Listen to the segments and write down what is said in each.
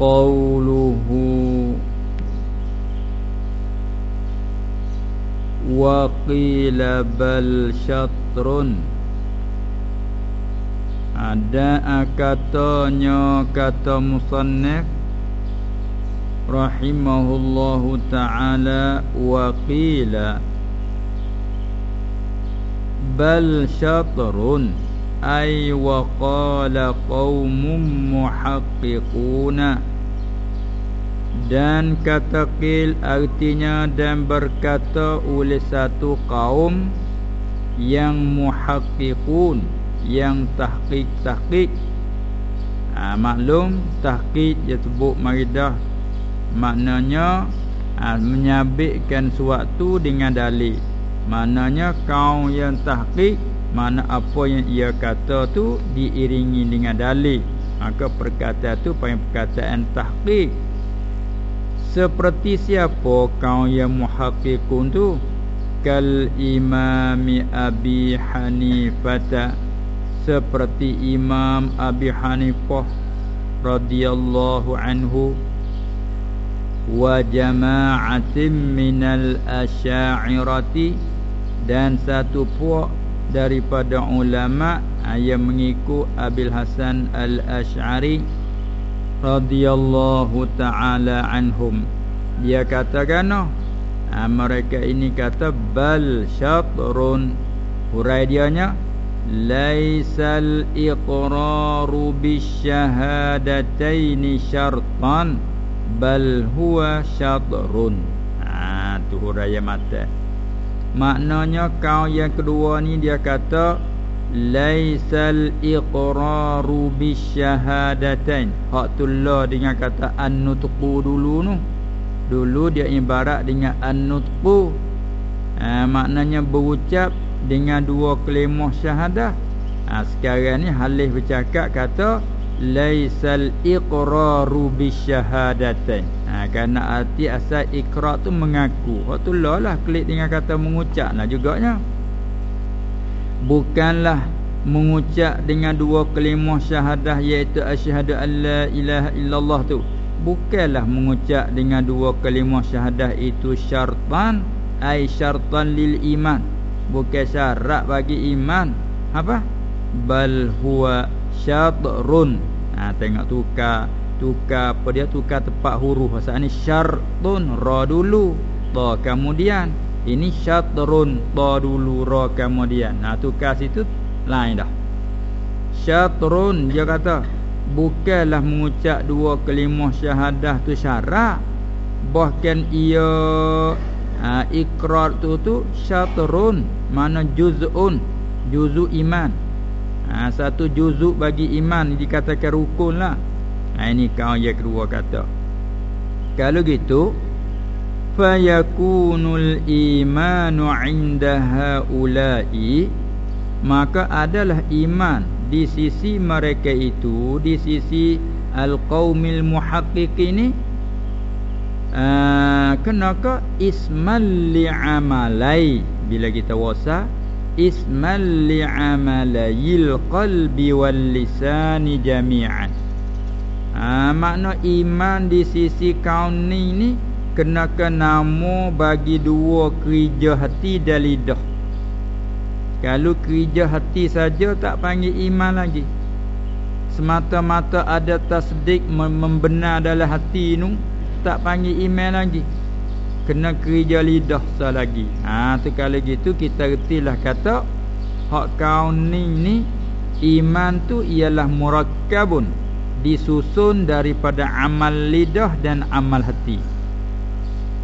qawluhu wa qila bal syatrun ada katanya kata musannif rahimahullahu taala wa qila bal syatrun ay wa qala qaumum muhaqqiquna dan kata qil artinya dan berkata oleh satu kaum yang muhaqqiqun yang tahqiq tahqiq ha, maklum tahqiq dia sebut maridah. Maknanya ha, menyabitkan suatu dengan dalil. Maknanya kau yang tahqiq mana apa yang ia kata tu diiringi dengan dalil. Maka perkataan tu panggil perkataan tahqiq seperti siapa kau yang muhaqqiqun tu? Kal imami abi hanifah seperti Imam Abi Hanifah radhiyallahu anhu. Wa jama'atin minal asy'ariyati dan satu puak daripada ulama yang mengikut Abil Hasan Al-Asy'ari radhiyallahu taala anhum. Dia katakan oh, mereka ini kata bal syatrun. Hurai dianya laisal iqraru bisyahadataini syartan bal huwa syadrun ha tu huraya mata. Maknanya kau yang kedua ni dia kata laisal iqraru bisyahadatain. Hak tullah dengan kata an-nutqu dulu nu. Dulu dia ibarat dengan an-nutqu. Ha, maknanya berucap dengan dua kelimah syahadah. Ha, sekarang ni halih bercakap kata laisal iqraru bisyahadatain. Ha kerana arti asal ikrar tu mengaku. Waktu lah lah klik dengan kata mengucap lah juganya bukanlah mengucap dengan dua kelimah syahadah iaitu asyhadu alla ilaha illallah tu. Bukanlah mengucap dengan dua kelimah syahadah itu syartan ai syartan lil iman. Bukan syarat bagi iman. Apa? Bal huwa syadrun ha tengok tukar tukar apa dia? Tukar tepat huruf. Pasal ni syartun ra dulu ta kemudian ini syadrun ta dulu ra kemudian. Nah tukar situ lain dah. Syadrun dia kata bukanlah mengucap dua kalimah syahadah tu syarat bahkan ia ha, ikrar tu tu syatrun mana juz'un juzu iman. Ha, satu juzu bagi iman dikatakan rukun lah. Ha, ini kau yang kedua kata. Kalau gitu fayakunul imanu inda haula'i maka adalah iman di sisi mereka itu di sisi al-qaumil muhaqqiqin Ah, kenapa ismal li'amalai bila kita wasa ismal li'amalayil qalbi wal lisani jami'an. Ha, makna iman di sisi kaum ni ni kenakan nama bagi dua kerja hati dan lidah. Kalau kerja hati saja tak panggil iman lagi. Semata-mata ada tasdik membenar dalam hati ni tak panggil email lagi. Kena kerja lidah sah lagi. Ha tu kalau gitu kita retilah kata hak kau ni ni iman tu ialah murakkabun disusun daripada amal lidah dan amal hati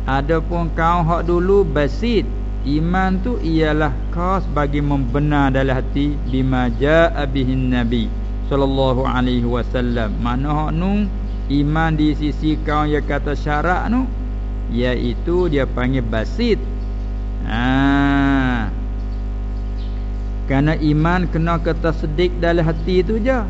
adapun kau hak dulu basit. Iman tu ialah khas bagi membenar dalam hati. Bima jaa bihin nabi sallallahu alaihi wasallam. Mana hak nu? Iman di sisi kau yang kata syarak tu Iaitu dia panggil basit. Ha. Kerana iman kena kata sedik dalam hati tu je.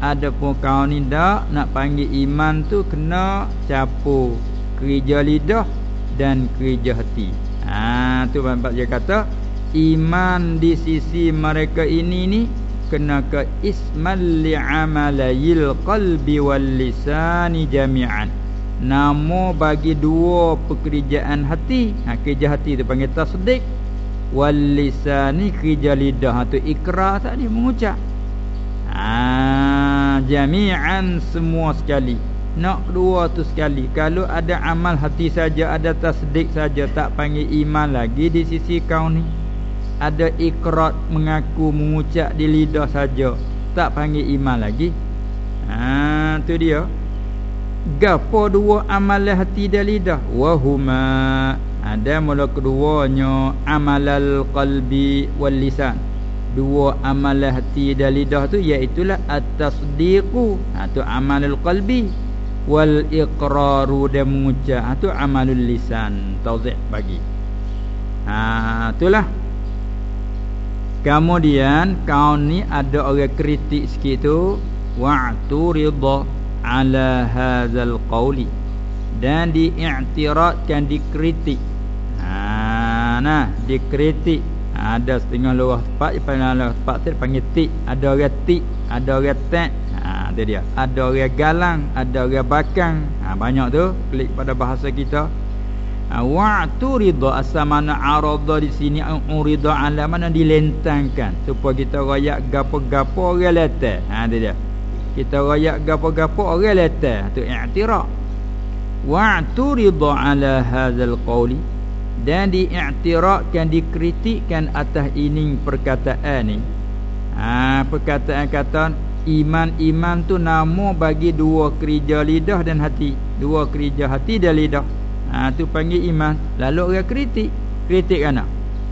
Adapun kau ni tak Nak panggil iman tu kena capur Kerja lidah dan kerja hati. Ha, tu bapak dia kata Iman di sisi mereka ini ni kena ke ismal li'amalayil qalbi wal lisani jami'an. Nama bagi dua pekerjaan hati. Ha, kerja hati tu panggil tasdik. Wal lisani kerja lidah. Tu ikrar tadi mengucap. Ha, jami'an semua sekali nak kedua tu sekali. Kalau ada amal hati saja ada tasdik saja tak panggil iman lagi di sisi kau ni. Ada ikrar mengaku mengucap di lidah saja tak panggil iman lagi. Ha tu dia. Gapo dua amalan hati dan lidah? Wahuma. Ada mula keduanya amalal qalbi wal lisan. Dua amalan hati dan lidah tu iaitu at-tasdiqu. Ha tu amalul qalbi wal iqraru dan mengucap. Ha tu amalul lisan tauzik bagi. Ha itulah. Kemudian kau ni ada orang kritik sikit tu. Wa'turidha ala hadzal qawli. Dan diiktiradkan dikritik. Ha nah dikritik. Ada setengah luah tempat panggil luah tempat tu panggil tik. Ada orang tik ada orang tak ha tu dia. Ada orang galang ada orang bakang. Ha banyak tu. Klik pada bahasa kita. Ha, wa'tu ridha asamana arada di sini urida ala mana dilentangkan. Supaya kita royak gapo-gapo orang letak. Ha dia dia. Kita royak gapo-gapo orang letak. Tu i'tiraf wa'tu ridha ala hadzal qawli. Dan diiktirafkan dikritikkan atas ini perkataan ni. Ha perkataan kata iman-iman tu nama bagi dua kerja lidah dan hati. Dua kerja hati dan lidah. Ha, tu panggil iman. Lalu orang kritik. Kritik kan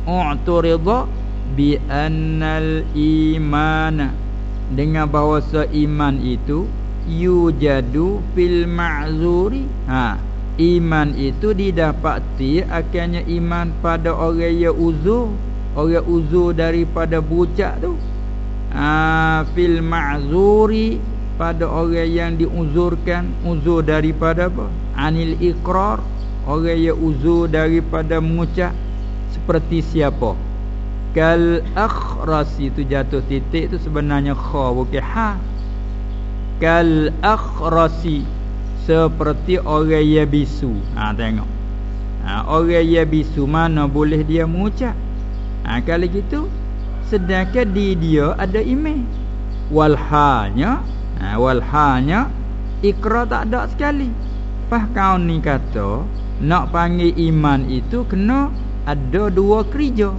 u'turida bi annal iman. Dengan bahawa iman itu yujadu fil ma'zuri. Ha iman itu didapati akhirnya iman pada orang yang uzur. Orang uzur daripada bucak tu ha fil ma'zuri pada orang yang diuzurkan uzur daripada apa? Anil iqrar Orang yang uzur daripada mengucap Seperti siapa? Kal akhrasi itu jatuh titik itu sebenarnya kha bukan ha. Kal akhrasi Seperti orang yang bisu. Ha, Tengok. Ha, Orang yang bisu mana boleh dia mengucap? Ha, Kalau gitu Sedangkan di dia ada email Walhanya ha, Walhanya Ikra tak ada sekali Pah kau ni kata nak panggil iman itu kena ada dua kerja.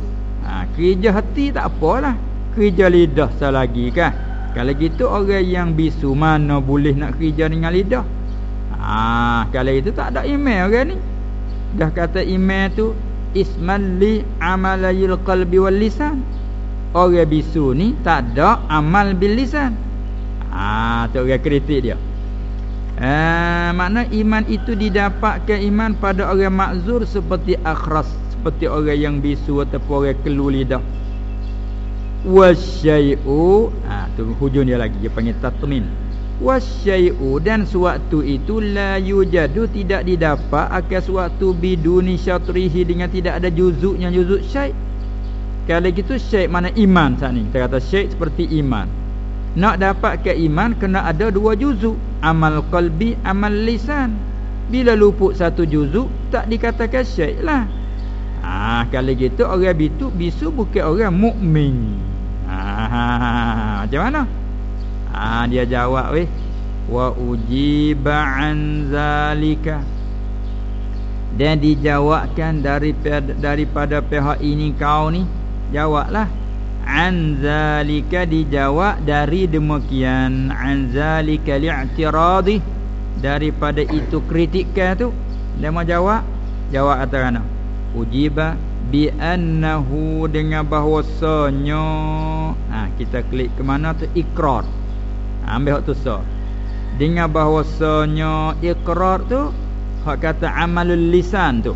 Ha, kerja hati tak apalah. Kerja lidah selagi kan. Kalau gitu orang yang bisu mana boleh nak kerja dengan lidah. Ha, kalau itu tak ada iman orang ni. Dah kata iman tu isman li amalayil qalbi wal lisan. Orang bisu ni tak ada amal bil lisan. Ah, tu orang kritik dia. Eh, makna iman itu didapatkan iman pada orang makzur seperti akhras seperti orang yang bisu ataupun orang kelu lidah wasyai'u ha tu hujung dia lagi dia panggil tatmin wasyai'u dan suatu itu la yujadu tidak didapat akan suatu biduni syatrihi dengan tidak ada juzuknya juzuk syai kalau gitu syai mana iman saat ni? Kita kata syai seperti iman. Nak dapat ke iman kena ada dua juzuk amal qalbi amal lisan. Bila luput satu juzuk tak dikatakan syek lah. Ah kalau gitu orang bitu bisu bukan orang mukmin. Ah macam mana? Ah dia jawab weh. Wa ujiba an zalika. Dan dijawabkan daripada daripada pihak ini kau ni jawablah an zalika dijawab dari demikian. An zalika li'tiradi daripada itu kritikan tu dia mau jawab. Jawab kata kana ujiba bi annahu dengan bahwasanya. Ha kita klik ke mana tu? Ikrar ha, ambil hak tu so dengan bahwasanya ikrar tu hak kata amalul lisan tu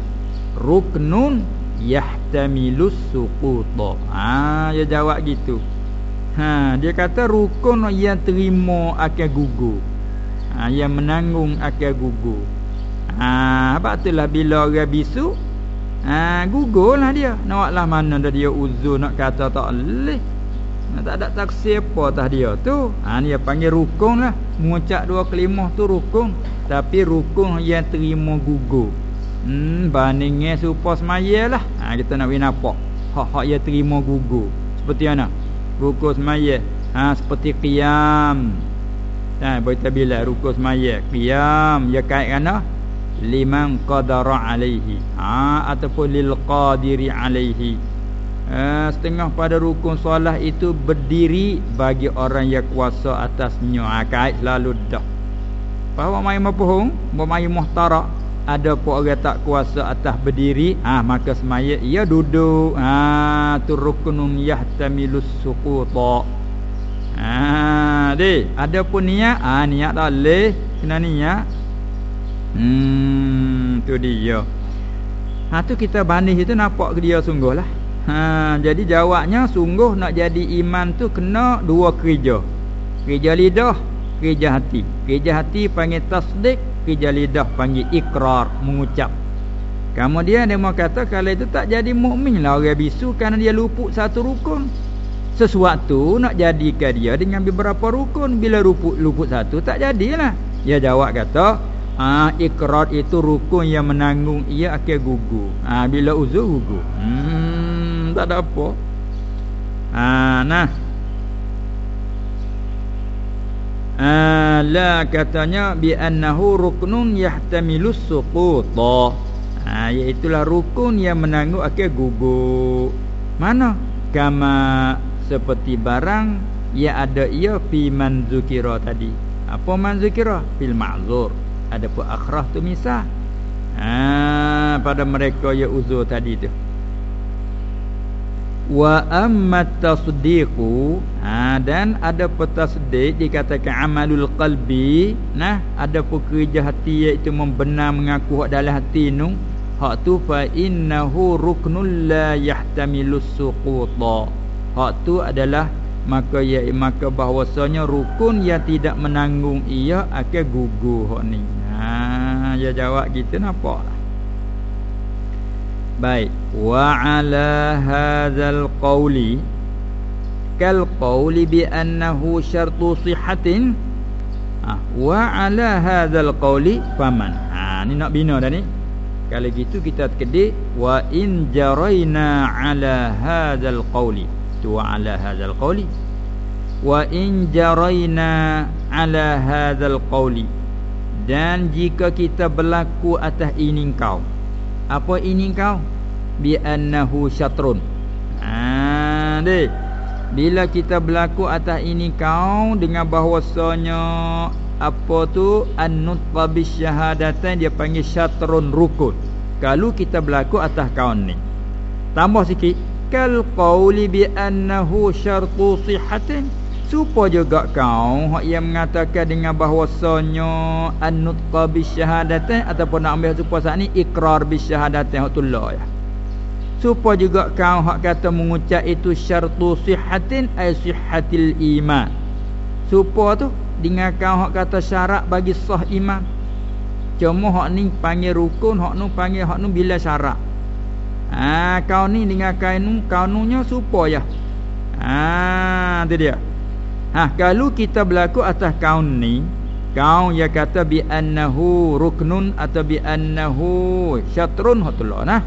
ruknun yahtamilus suquta. Ha dia jawab gitu. Ha dia kata rukun yang terima akan gugur. Ha yang menanggung akan gugur. Ha apa itulah bila orang bisu ha gugurlah dia. Nak lah mana dah dia uzur nak kata tak leh. Tak ada taksir apa tah dia tu. Ha ni dia panggil rukun lah. Mengucap dua kelimah tu rukun. Tapi rukun yang terima gugur hmm bandingnya supaya semaya lah. Ha kita nak win apa hak-hak yang terima gugur. Seperti mana? Rukun semaya. Ha seperti qiyam. Ha baca bila rukun semaya. Qiyam ya kait kana liman qadara alaihi. Ha ataupun lil qadiri alaihi. Ha, setengah pada rukun solat itu berdiri bagi orang yang kuasa atasnya ha, kait selalu dah bahawa mai mapuhung mai muhtarak ada pun orang tak kuasa atas berdiri. Ah ha, maka semaya ia duduk. Ha tu rukunun yahtamilus suquta ha de ada pun niat. Ah ha, niat tak leh. Kena niat. Hmm tu dia. Ha tu kita banding itu nampak ke dia sungguhlah. Ha, jadi jawabnya sungguh nak jadi iman tu kena dua kerja. Kerja lidah, kerja hati. Kerja hati panggil tasdik, kerja lidah panggil ikrar, mengucap. Kemudian dia mau kata kalau itu tak jadi mukmin lah orang bisu kerana dia luput satu rukun. Sesuatu nak jadikan dia dengan beberapa rukun bila luput luput satu tak jadilah. Dia jawab kata, Ah ha, ikrar itu rukun yang menanggung ia akan gugur. Ah ha, bila uzur gugur. Hmm tak ada apa. Ah nah. Ah la katanya bi annahu ruknun yahtamilus suquta. Ah iaitu rukun yang menanggung akan gugur. Mana? Kama seperti barang yang ada ia fi manzukira tadi. Apa manzukira? Fil ma'zur ada pun akhrah tu misah ha, pada mereka yang uzur tadi tu wa amma tasdiqu ha, dan ada pun tasdiq dikatakan amalul qalbi nah ada pun kerja hati iaitu membenar mengaku hak dalam hati nu hak tu fa innahu ruknul la yahtamilus suquta. Hak tu adalah maka ya maka bahwasanya rukun yang tidak menanggung ia akan gugur hok ni. Ha dia jawab gitu nampak baik. Wa ala hadzal qawli. Kal qawli bi annahu syartu sihhatin. Ha wa ala hadzal qawli faman. Ha ni nak bina dah ni. Kalau gitu kita kedik wa in jaraina ala hadzal qawli. Tu ala hadzal qawli. Wa in jaraina ala hadzal qawli. Dan jika kita berlaku atas ini kau apa ini kau? Bi annahu syatrun. Ha deh bila kita berlaku atas ini kau dengan bahwasanya apa tu? An-nutqa bisyahadatan dia panggil syatrun rukun. Kalau kita berlaku atas kau ni. Tambah sikit. Kal qawli bi annahu syartu sihhatin supo juga kau hak yang mengatakan dengan bahwasanya an-nutqa bi syahadatain ataupun nak ambil supo saat ni ikrar bi syahadatain hak tullah ya supo juga kau hak kata mengucap itu syartu sihhatin ay sihhatil iman supo tu dengan kau hak kata syarat bagi sah iman cuma hak ni panggil rukun hak nu panggil hak nu bila syarat Ha kau ni dengan kainu kaununya supaya. Ha tu dia. Ha kalau kita berlaku atas kaun ni, kaun yang kata bi annahu ruknun atau bi annahu syatrun hatullah nah.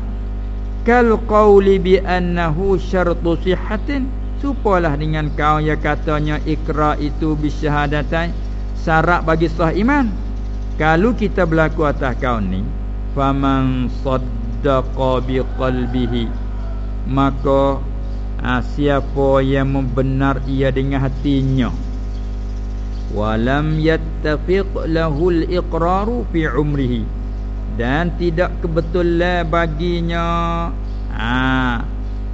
Kal qauli bi annahu syartu sihhatin supalah dengan kau yang katanya ikra itu bi syahadatain syarat bagi sah iman. Kalau kita berlaku atas kaun ni, faman sad saddaqa biqalbihi maka ha, siapa yang membenar ia dengan hatinya? Walam yattafiq lahul iqraru fi umrihi. Dan tidak kebetulan baginya ha,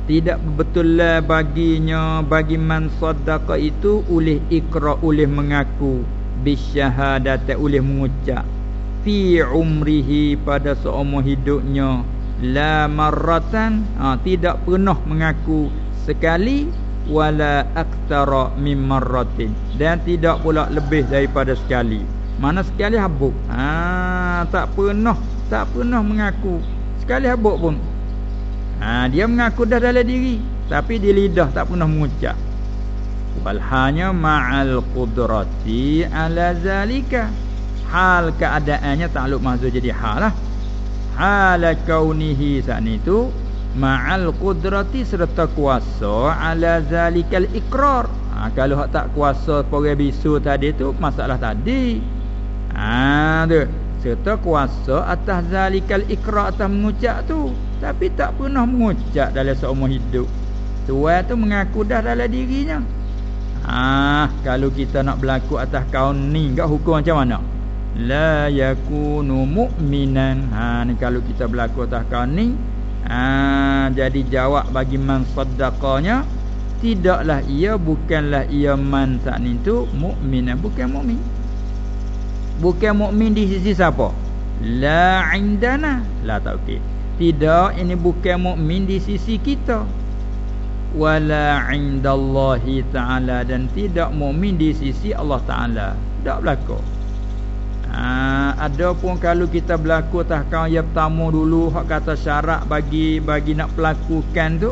tidak kebetulan baginya bagi man saddaqa itu oleh ikra oleh mengaku. Bisyahadati oleh mengucap. Fi umrihi pada seumur hidupnya. La marratan ha, tidak pernah mengaku sekali wala aktara mim marratin. Dan tidak pula lebih daripada sekali. Mana sekali habuk? Ha tak pernah tak pernah mengaku. Sekali habuk pun. Ha dia mengaku dah dalam diri tapi di lidah tak pernah mengucap. Wal hanya ma'al qudrati ala zalika. Hal keadaannya takluk mahzuf jadi hal lah. Hal kaunihi saat itu ma'al qudrati serta kuasa ala zalikal ikrar ha, kalau hak tak kuasa orang bisu tadi tu masalah tadi. Ha tu. Serta kuasa atas zalikal ikrar atas mengucap tu. Tapi tak pernah mengucap dalam seumur hidup. Tuan tu mengaku dah dalam dirinya. Ah, kalau kita nak berlaku atas kaum ni, enggak hukum macam mana? La yakunu mu'minan. Ha ni kalau kita berlaku atas kaum ni, ha jadi jawab bagi man saddaqanya, tidaklah ia bukanlah ia man saat ni tu mukmin, bukan mukmin. Bukan mukmin di sisi siapa? La indana. La tak okey. Tidak, ini bukan mukmin di sisi kita wala indallahi taala dan tidak mukmin di sisi Allah taala tak berlaku ha, ada pun kalau kita berlaku tahkan yang pertama dulu hak kata syarat bagi bagi nak pelakukan tu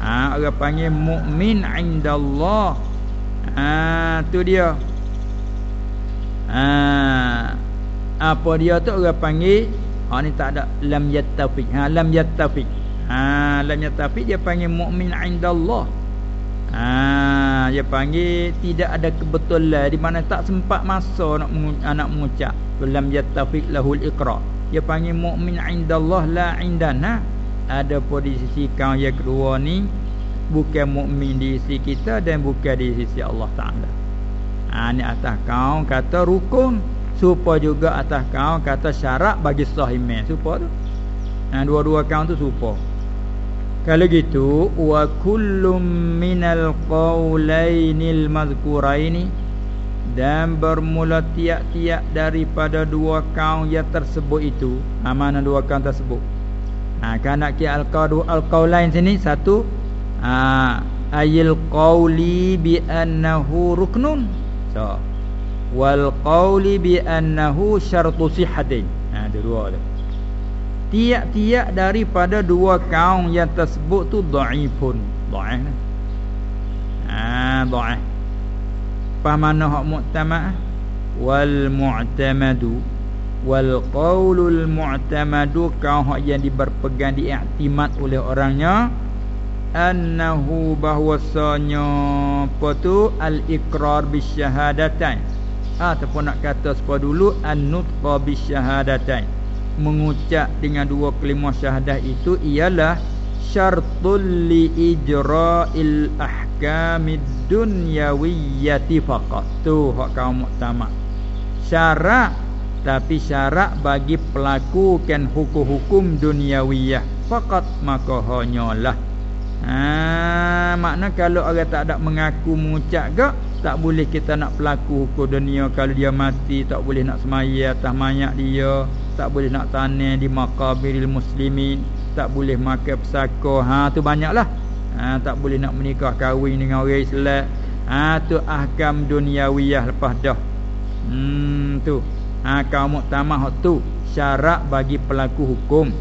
ha, orang panggil mukmin indallah. Ha, tu dia. Ha, apa dia tu orang panggil? Ha, ni tak ada. Lam yattafiq. Ha, lam yattafiq. Ha lam yatafi dia panggil mukmin indallah. Ha dia panggil tidak ada kebetulan di mana tak sempat masa nak nak mengucap lam yatafi lahul iqra. Dia panggil mukmin indallah la indana. Ada posisi kau yang kedua ni bukan mukmin di sisi kita dan bukan di sisi Allah Taala. Ha ni atas kau kata rukun supaya juga atas kau kata syarat bagi sah iman supaya tu. Ha dua-dua kau tu supaya kalau gitu wa kullum minal qaulainil mazkuraini dan bermula tiap-tiap daripada dua kaum yang tersebut itu. Ha, mana dua kaum tersebut? Ha kan nak kira al-qaul al-qaulain sini satu ha ayil qauli bi annahu ruknun. So wal qauli bi annahu syartu sihhatin. Ha dua tu tiap-tiap daripada dua kaum yang tersebut tu dhaifun dhaif ah dhaif apa mana hak mu'tamad wal mu'tamadu. Wal qaulul mu'tamadu kaum hak yang diberpegang diiktimad oleh orangnya. Annahu bahwasanya apa tu? Al iqrar bisyahadatain ataupun nak kata sepa dulu an-nutqa bisyahadatain mengucap dengan dua kalimah syahadah itu ialah syartul li ijra'il ahkamid dunyawiyyati faqat. Tu hak kaum muktamad. Syarat tapi syarat bagi pelakukan hukum-hukum duniawiyah faqat maka hanyalah. Ha makna kalau orang tak ada mengaku mengucap gak tak boleh kita nak pelaku hukum dunia. Kalau dia mati tak boleh nak semaya atas mayat dia tak boleh nak tanah di makabiril muslimin tak boleh makan pesaka ha tu banyaklah. Ha tak boleh nak menikah kahwin dengan orang Islam. Ha tu ahkam duniawiyah lepas dah. Hmm tu. Ha kaum muktamah tu syarat bagi pelaku hukum.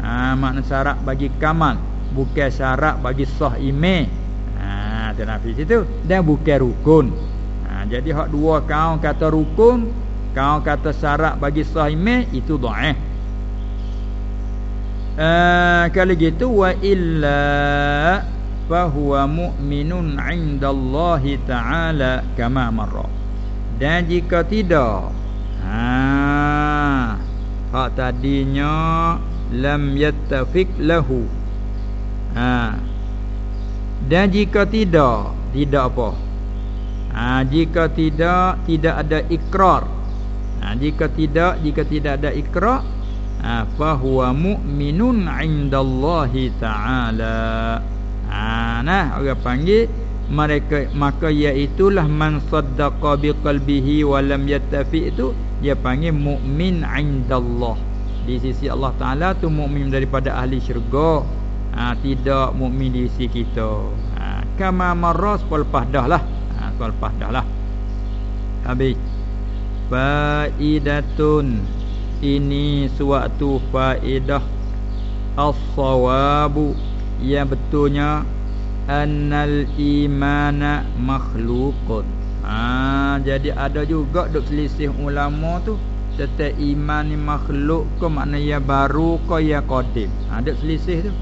Ha makna syarat bagi kamal bukan syarat bagi sah iman ha tu nafi situ. Dan bukan rukun. Ha jadi hak dua kaum kata rukun kau kata syarat bagi sah iman itu dhaif. Uh, kalau gitu wa illa fa huwa mu'minun 'inda Allah taala kama marra. Dan jika tidak ha hak tadinya lam yattafiq lahu. Ha dan jika tidak tidak apa? Ha jika tidak tidak ada ikrar ha, jika tidak jika tidak ada ikra ha, fa huwa mu'minun 'indallahi ta'ala. Ha nah orang panggil mereka maka iaitu lah man saddaqa biqalbihi wa lam yattafi itu dia panggil mukmin 'indallah. Di sisi Allah Taala tu mukmin daripada ahli syurga. Ha, tidak mukmin di sisi kita. Ha, kama maras lepas dah lah. Ha, lepas dah lah. Habis faidatun. Ini suatu faedah as-sawabu. Yang betulnya annal imana makhluqun ha jadi ada juga dok selisih ulama tu tentang iman ni makhluk ke makna ya baru ke ya qadim. Ha dok selisih tu.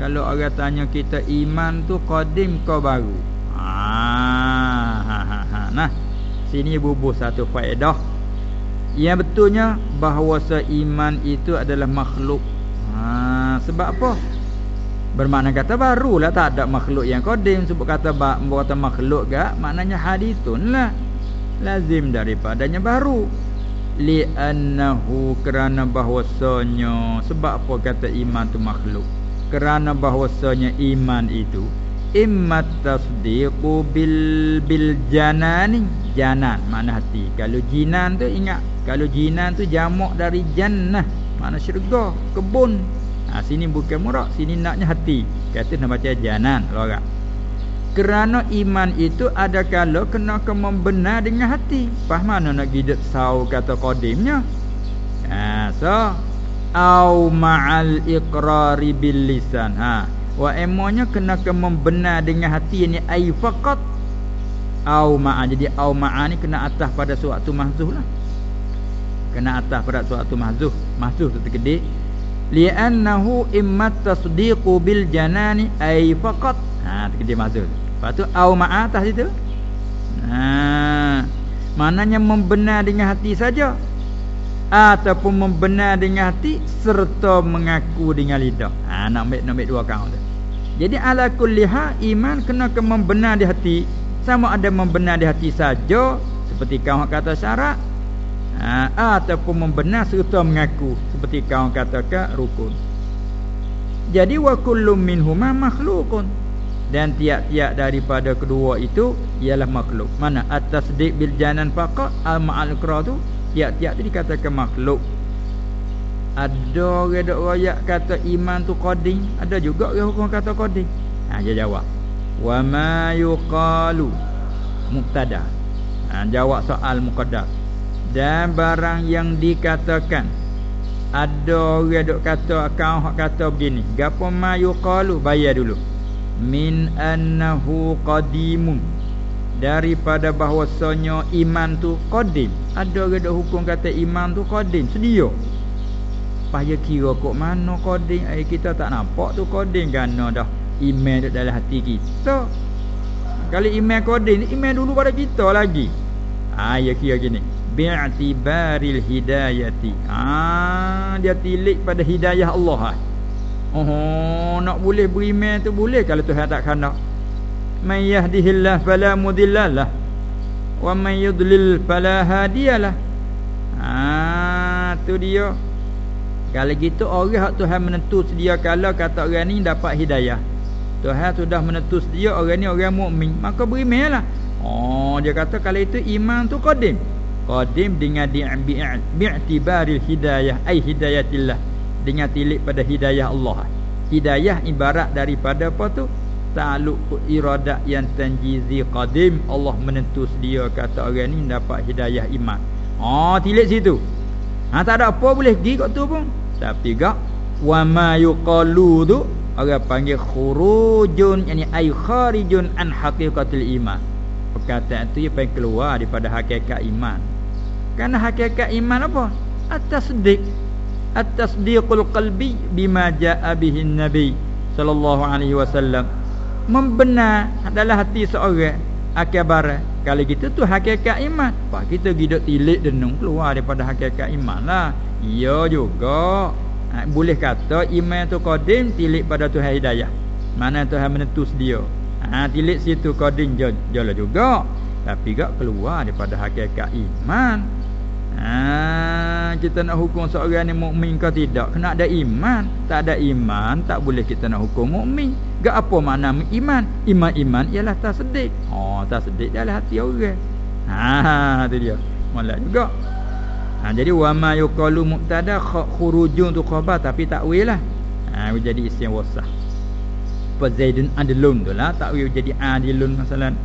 Kalau orang tanya kita iman tu qadim ke baru? Ha ha ha, ha. nah sini bubuh satu faedah. Yang betulnya bahawa iman itu adalah makhluk. Ha sebab apa? Bermakna kata barulah tak ada makhluk yang kodim sebut kata ba kata makhluk gak maknanya hadithun lah lazim daripadanya baru. Li annahu kerana bahwasanya sebab apa kata iman tu makhluk? Kerana bahwasanya iman itu immat tasdiqu bil bil janani janan mana hati kalau jinan tu ingat kalau jinan tu jamak dari jannah mana syurga kebun ha, Sini bukan murak Sini naknya hati Kata nak baca janan Lorak kerana iman itu ada kalau kena ke membenar dengan hati. Faham mana nak gidat sau kata qadimnya? Ha, so au ma'al iqrari bil lisan. Ha, wa emonya kena ke membenar dengan hati ni ai faqat au ma'a. Jadi au ma'a ni kena atas pada suatu mahzuh lah. Kena atas pada suatu mahzuh. Mahzuh tu terkedek li'annahu imma tasdiqu bil janani ay faqat. Ha dia maksud lepas tu au ma atas itu ha. Maknanya membenar dengan hati saja. Ataupun membenar dengan hati serta mengaku dengan lidah. Ha nak ambil nak ambil dua kaum tu. Jadi ala kulliha iman kena ke membenar di hati sama ada membenar di hati saja seperti kau kata syarat ha, ataupun membenar serta mengaku seperti kau katakan rukun. Jadi wa kullu minhuma makhluqun dan tiap-tiap daripada kedua itu ialah makhluk. Mana atas dik bil janan faqat al ma'al tu tiap-tiap tu dikatakan makhluk. Ada orang dok royak kata iman tu qadim ada juga orang kata qadim ha dia jawab wa ma yuqalu. Mubtada ha, jawab soal muqaddar dan barang yang dikatakan. Ada orang dok kata kau hak kata begini. Gapo ma yuqalu? Bayar dulu. Min annahu qadimun. Daripada bahwasanya iman tu qadim. Ada orang dok hukum kata iman tu qadim. Sedia. Payah kira kok mana qadim. Ai kita tak nampak tu qadim. Gana dah iman dok dalam hati kita. Kalau iman qadim iman dulu pada kita lagi. Ah ya kira gini. Bi'tibaril hidayati. Ah dia tilik pada hidayah Allah ah. oh nak boleh beriman tu boleh kalau Tuhan tak kena may yahdihillah fala mudillalah. Wa may yudlil fala hadiyalah. Ah tu dia. Kalau gitu orang hak Tuhan menentu sedia kala kata orang ni dapat hidayah Tuhan sudah menentu sedia orang ni orang mukmin. Maka berimanlah. Oh dia kata kalau itu iman tu qadim. Qadim dengan bi'tibaril hidayah ai hidayatillah. Dengan tilik pada hidayah Allah. Hidayah ibarat daripada apa tu? Ta'alluq iradat yang tanjizi qadim. Allah menentu sedia kata orang ni dapat hidayah iman. Oh tilik situ. Ha tak ada apa boleh pergi kat tu pun. Tapi gak. Wa ma yuqalu tu orang panggil khurujun yani ay kharijun an haqiqatil iman perkataan tu ia paling keluar daripada hakikat iman kerana hakikat iman apa? At-tasdiq. At-tasdiqul qalbi bima jaa bihi nabi sallallahu alaihi wasallam. Membenar adalah hati seorang akabar. Kalau gitu tu hakikat iman. Pak kita gidok tilik denung keluar daripada hakikat iman lah. Ya juga. Ha, boleh kata iman tu qadim tilik pada Tuhan hidayah. Mana Tuhan menentu dia. Ha, tilik situ qadim jala juga. Tapi gak keluar daripada hakikat iman. Ha, kita nak hukum seorang ni mukmin ke tidak? Kena ada iman. Tak ada iman, tak boleh kita nak hukum mukmin. Gak apa makna iman? Iman-iman ialah tasdik. Oh, tasdik adalah hati orang. Ha, tu dia. Molek juga. Ha, jadi wa ma yuqalu mubtada khurujun tu khabar tapi takwil lah. Ha, jadi isim wasah. Zaidun adlun tu lah takwil jadi adilun masalah.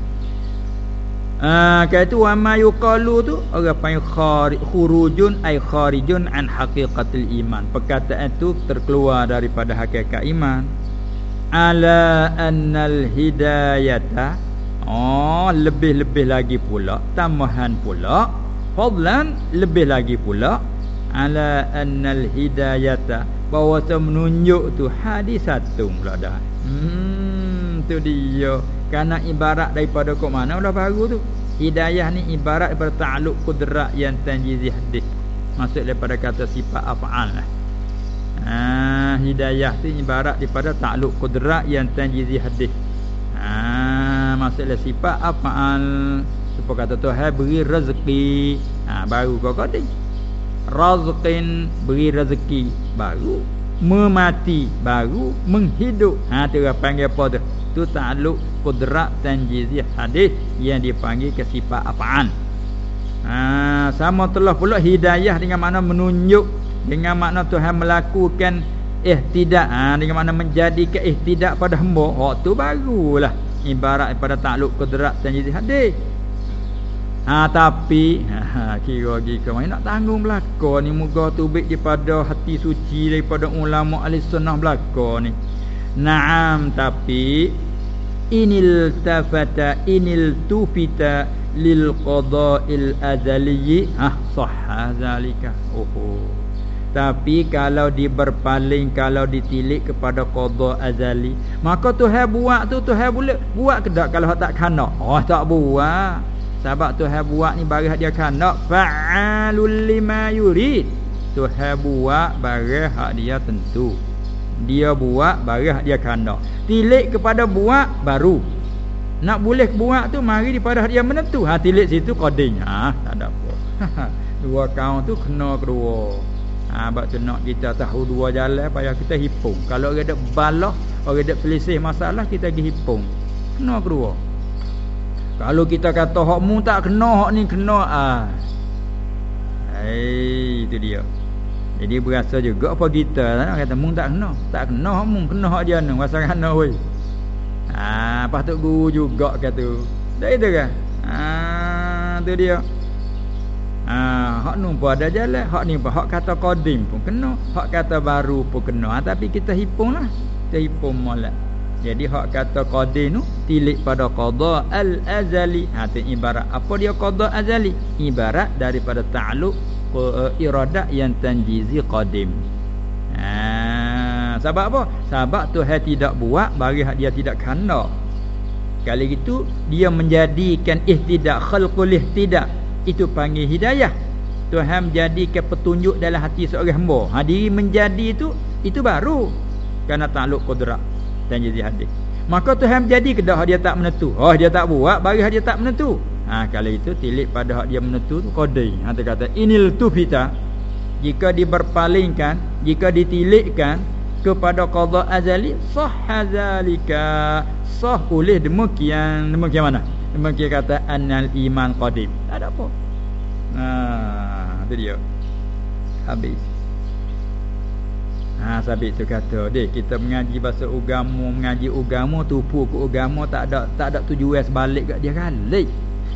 Ah, kata tu wa ma yuqalu tu orang panggil kharij khurujun ay kharijun an haqiqatil iman. Perkataan itu terkeluar daripada hakikat iman. ala annal hidayata oh lebih-lebih lagi pula tambahan pula fadlan lebih lagi pula ala annal hidayata bahawa menunjuk tu hadis satu pula dah. Hmm tu dia. Kerana ibarat daripada kok mana dah baru tu? Hidayah ni ibarat daripada ta'alluq qudrat yang tanjizi hadis. Maksud daripada kata sifat af'al lah. Ha, hidayah tu ibarat daripada ta'alluq qudrat yang tanjizi hadis. Ha, maksudnya sifat af'al supaya kata Tuhan beri rezeki. Ha, baru kau kata razqin beri rezeki. Baru memati baru menghidup. Ha tu panggil apa tu? Tu ta'alluq qudrat tanjizi hadis yang dipanggil ke sifat apaan. Ha sama telah pula hidayah dengan makna menunjuk dengan makna Tuhan melakukan ihtidak. Ha dengan makna menjadi ke ihtidak pada hamba. Waktu barulah ibarat pada ta'alluq qudrat tanjizi hadis Ha tapi ha kira lagi ke mai nak tanggung belaka ni muga tubik daripada hati suci daripada ulama ahli sunnah belaka ni. Naam tapi inil tafata inil tufita lil qada'il azali ha sahha zalika. Oh. Tapi kalau diberpaling kalau ditilik kepada qada azali maka Tuhan buat tu Tuhan boleh buat ke tak kalau tak kena. Oh tak buat. Sebab Tuhan buat ni bagi dia kena fa'alul lima yurid. Tuhan buat bagi hak dia tentu. Dia buat bagi hak dia kena. Tilik kepada buat baru. Nak boleh buat tu mari daripada hak dia menentu. Ha tilik situ koding. Ha tak ada apa. dua kaum tu kena kedua. Ha bab tu nak kita tahu dua jalan payah kita hipung. Kalau ada balah, orang ada selisih masalah kita pergi hipung. Kena kedua. Kalau kita kata hak mu tak kena hak ni kena ah. Hai itu dia. Jadi berasa juga apa kita lah kata mu tak kena. Tak kena hak mu kena hak dia ni rasa kena wei. Ah patut guru juga kata. Dah itu kan? Ah tu dia. Ah hak nu pun ada jalan, hak ni pun hak kata qadim pun kena, hak kata baru pun kena. Ah, tapi kita hipunglah. Kita hipung molek. Jadi hak kata qadir tu tilik pada qada al-azali. Ha tu ibarat apa dia qada azali? Ibarat daripada ta'alluq uh, iradat yang tanjizi qadim. Ha sebab apa? Sebab Tuhan tidak buat bagi hak dia tidak kena. Kali itu dia menjadikan ihtidak khalqul ihtidak itu panggil hidayah. Tuhan menjadikan petunjuk dalam hati seorang hamba. Ha diri menjadi itu itu baru kerana ta'alluq qudrat dan jadi hadis. Maka Tuhan jadi ke dah dia tak menentu. Oh dia tak buat bagi dia tak menentu. Ha kalau itu tilik pada hak dia menentu tu qadai. Ha dia kata inil tufita jika diberpalingkan, jika ditilikkan kepada qada azali sah zalika. Sah oleh demikian demikian mana? Demikian kata annal iman qadim. Tak ada apa. Ha itu dia. Habis. Ha sabit tu kata, "Dek, kita mengaji bahasa agama, mengaji agama tupu ke agama tak ada tak ada tujuan sebalik kat dia kali."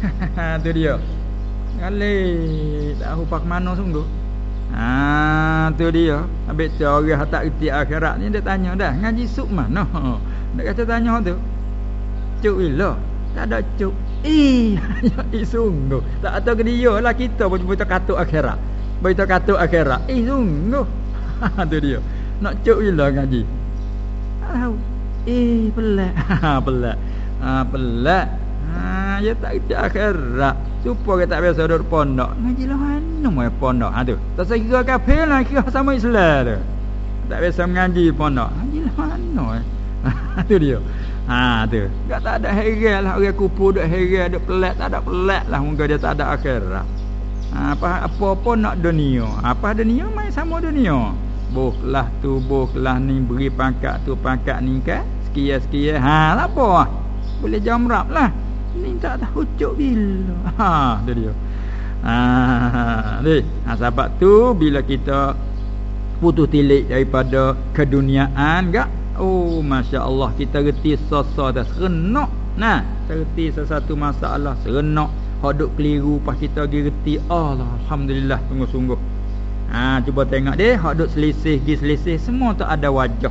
Tu dia. Kali tahu pak mana sungguh. Ha tu dia. Habis tu orang tak reti akhirat ni dia tanya dah, ngaji suk mana? Dia kata tanya tu. Cuk bila? Tak ada cuk. Eh, eh sungguh. Tak tahu ke dia lah kita kita katuk akhirat. Kita katuk akhirat. Eh sungguh. Ha tu dia. Nak cuk bila ngaji? Tak tahu. Eh, pelat. Ha, pelat. Ha, pelat. Ha, ya tak kerja akhirat. Supaya kita tak biasa duduk pondok. Ngaji lah mana mau pondok. Ha tu. Tak saya kira kafir lah. Kira sama Islam tu. Tak biasa mengaji pondok. Ngaji lah mana eh. Ha tu dia. Ha tu. Tak, tak ada heran lah. Orang kupu duduk heran. Duduk pelat. Tak ada pelat lah. Mungkin dia tak ada akhirat. Ha, apa apa nak dunia. Apa dunia main sama dunia buhlah tu buhlah ni beri pangkat tu pangkat ni kan? Sekian-sekian ha apa boleh jamrap lah. Ni tak tahu cuk bila ha tu dia. Ha ni. Ha, sebab tu bila kita putus tilik daripada keduniaan gak? Oh masya-Allah kita reti sasa dah serenok. Nah reti sesuatu masalah serenok. Hodok keliru pas kita reti. Allah alhamdulillah sungguh-sungguh Ha cuba tengok dia hak duk selisih gi selisih semua tu ada wajah.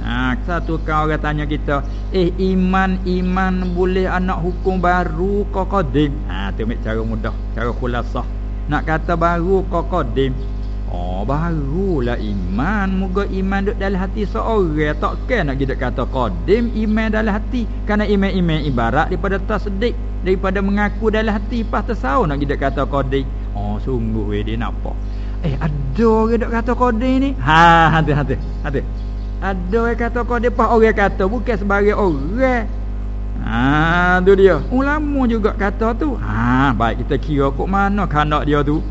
Ha, satu kau orang tanya kita, eh iman iman boleh anak hukum baru kau qadim. Ha tu cara mudah, cara khulasah. Nak kata baru kau qadim. Oh barulah iman Moga iman duduk dalam hati seorang Tak kan nak kita kata Qadim iman dalam hati Kerana iman-iman ibarat daripada tasdik Daripada mengaku dalam hati Pas tersau nak kita kata Qadim Oh sungguh dia nampak Eh ada orang duk kata Qadim ni Ha hati hati hati Ada orang kata Qadim Pas orang kata Bukan sebagai orang Ha tu dia Ulama juga kata tu Ha baik kita kira kok mana kanak dia tu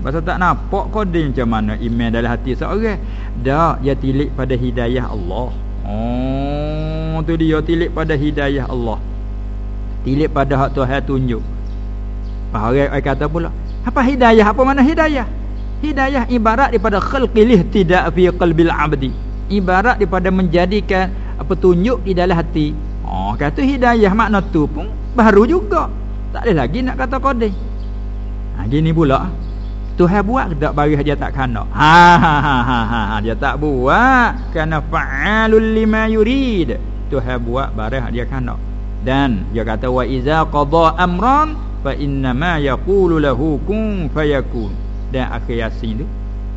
Pasal tak nampak kodin macam mana iman dalam hati seorang. Dak, dia tilik pada hidayah Allah. Oh, tu dia tilik pada hidayah Allah. Tilik pada hak Tuhan tunjuk. Orang orang kata pula, apa hidayah? Apa mana hidayah? Hidayah ibarat daripada khalqilih tidak fi qalbil abdi. Ibarat daripada menjadikan petunjuk di dalam hati. Oh, kata hidayah makna tu pun baru juga. Tak ada lagi nak kata kodin. Ha, gini pula. Tuhan buat ke tak bagi dia tak kena? Ha, ha ha ha ha ha dia tak buat kerana fa'alul lima yurid. Tuhan buat barang dia kena. Dan dia kata wa iza qada amran fa inna ma yaqulu lahu kun fayakun. Dan akhir yasin tu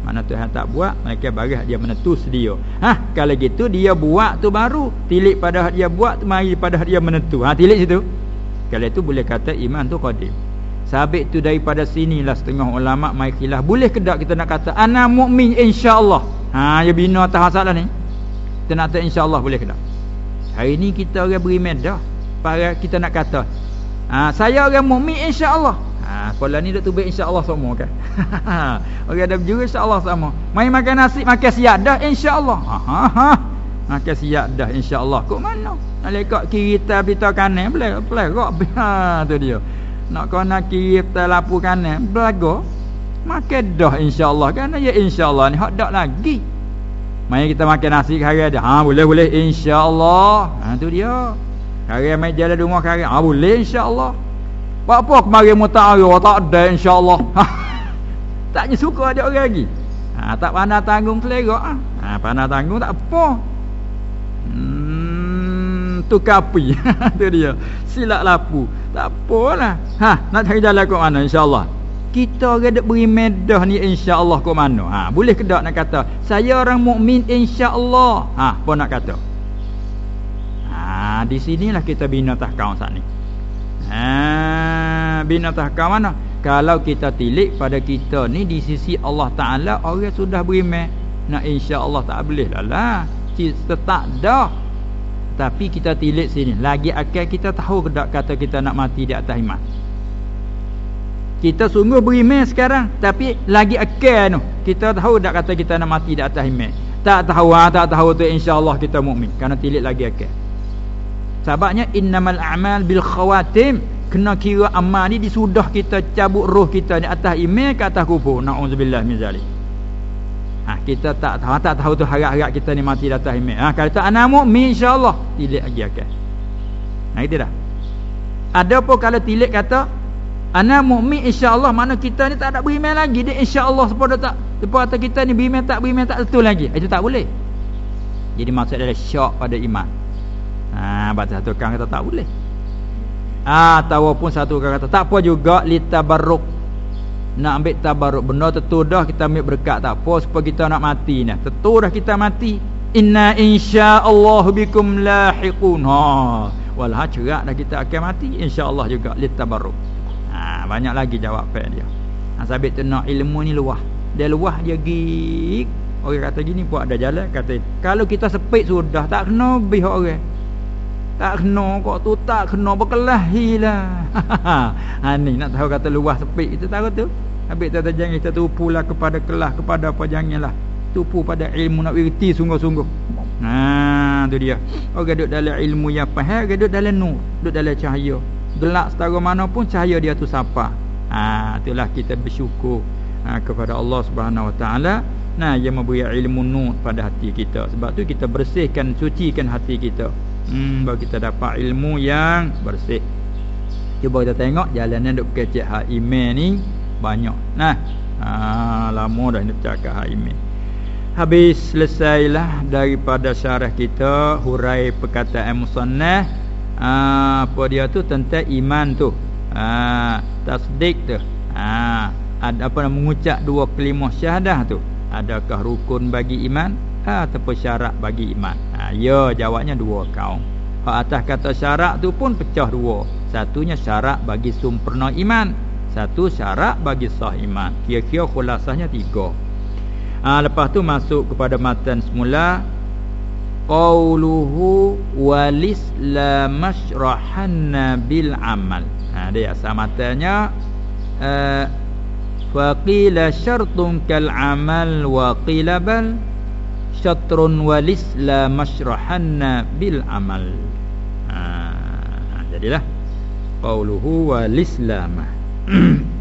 mana Tuhan tak buat mereka bagi dia menentu sedia. Ha kalau gitu dia buat tu baru tilik pada dia buat tu mari pada dia menentu. Ha tilik situ. Kalau itu boleh kata iman tu qadim. Sabit tu daripada sinilah setengah ulama mai khilaf. Boleh ke tak kita nak kata ana mukmin insya-Allah. Ha ya bina atas masalah ni. Kita nak kata insya-Allah boleh ke tak? Hari ni kita orang beriman dah. Para kita nak kata ha saya orang mukmin insya-Allah. Ha sekolah ni dak tubik insya-Allah semua kan. orang ada berjuru insya-Allah sama. Mai makan nasi makan siap dah insya-Allah. Ha ha. ha. Makan siap dah insya-Allah. Kok mana? Alekak kiri tabita kanan boleh boleh rok ha tu dia nak kena kita lapu kanan belaga makan dah insyaallah kan ya insyaallah ni hak dak lagi mai kita makan nasi hari ada ha boleh boleh insyaallah ha tu dia hari mai jalan rumah hari ha boleh insyaallah buat apa kemarin mutaara tak ada insyaallah ha, tak suka ada orang lagi ha tak pandai tanggung selera ha, ha pandai tanggung tak apa hmm tu kapi tu dia silap lapu tak apalah. Ha, nak cari jalan ke mana insya-Allah. Kita orang dak beri medah ni insya-Allah ke mana? Ha, boleh ke nak kata saya orang mukmin insya-Allah. Ha, apa nak kata? Ha, di sinilah kita bina tahkam saat ni. Ha, bina tahkam mana? Kalau kita tilik pada kita ni di sisi Allah Taala orang sudah beri meh. Nak insya-Allah tak boleh lah lah. Kita tak dah. Tapi kita tilik sini. Lagi akal kita tahu ke tak Kata kita nak mati di atas iman. Kita sungguh beriman sekarang. Tapi lagi akal tu. Kita tahu tak kata kita nak mati di atas iman. Tak tahu ha, Tak tahu tu insyaAllah kita mukmin. Kerana tilik lagi akal. Sebabnya Innamal a'mal bil khawatim Kena kira amal ni Disudah kita cabut roh kita Di atas iman ke atas kubur Na'udzubillah min zalik Ha, kita tak tahu tak tahu tu harap-harap kita ni mati datang iman. Ha, kalau tak anak mukmin insya-Allah tilik lagi akan. Nah itu dah. Ada apa kalau tilik kata anak mukmin insya-Allah mana kita ni tak ada beriman lagi dia insya-Allah sepada tak depa kata kita ni beriman tak beriman tak betul lagi. Itu tak boleh. Jadi maksud adalah syok pada iman. Ha baca satu kan kata tak boleh. Ah ataupun satu kata tak apa juga litabarruk nak ambil tabaruk benda tentu dah kita ambil berkat tak apa supaya kita nak mati ni. Tentu dah kita mati. Inna insyaallah bikum lahiqun. Ha walha cerak dah kita akan mati insyaallah juga lit tabaruk ha banyak lagi jawab fa dia. Ha sabit tu nak ilmu ni luah. Dia luah dia gig orang kata gini pun ada jalan kata kalau kita sepit sudah tak kena bih orang tak kena kok tu tak kena berkelahi lah ha ni nak tahu kata luah sepit itu tahu tu? Habis tu jangan kita tupu lah kepada kelah kepada apa janganlah tupu pada ilmu nak wirti sungguh-sungguh. Ha tu dia. Orang duduk dalam ilmu yang faham orang duduk dalam nur duduk dalam cahaya. Gelap setara mana pun cahaya dia tu sapa. Ha itulah kita bersyukur ha, kepada Allah Subhanahu Wa Taala. Nah yang memberi ilmu nur pada hati kita. Sebab tu kita bersihkan sucikan hati kita Hmm, baru kita dapat ilmu yang bersih. Cuba kita tengok jalannya duk kecek hak iman ni banyak. Nah. Ha, lama dah nak cakap hak iman. Habis selesailah daripada syarah kita hurai perkataan musannaf ha, apa dia tu tentang iman tu. Ha, tasdik tu. Ha, ada apa mengucap dua kalimah syahadah tu? Adakah rukun bagi iman ha, ataupun syarat bagi iman? Ha, ya jawabnya dua kaum. Hak atas kata syarat tu pun pecah dua. Satunya syarat bagi sempurna iman, satu syarat bagi sah iman. Kira-kira khulasahnya tiga. Ha, lepas tu masuk kepada matan semula qauluhu walis la bil amal. Ha dia asal matanya uh, fa qila syartun kal amal wa qila bal syatrun walis la bil amal. Ha, jadilah qauluhu walis la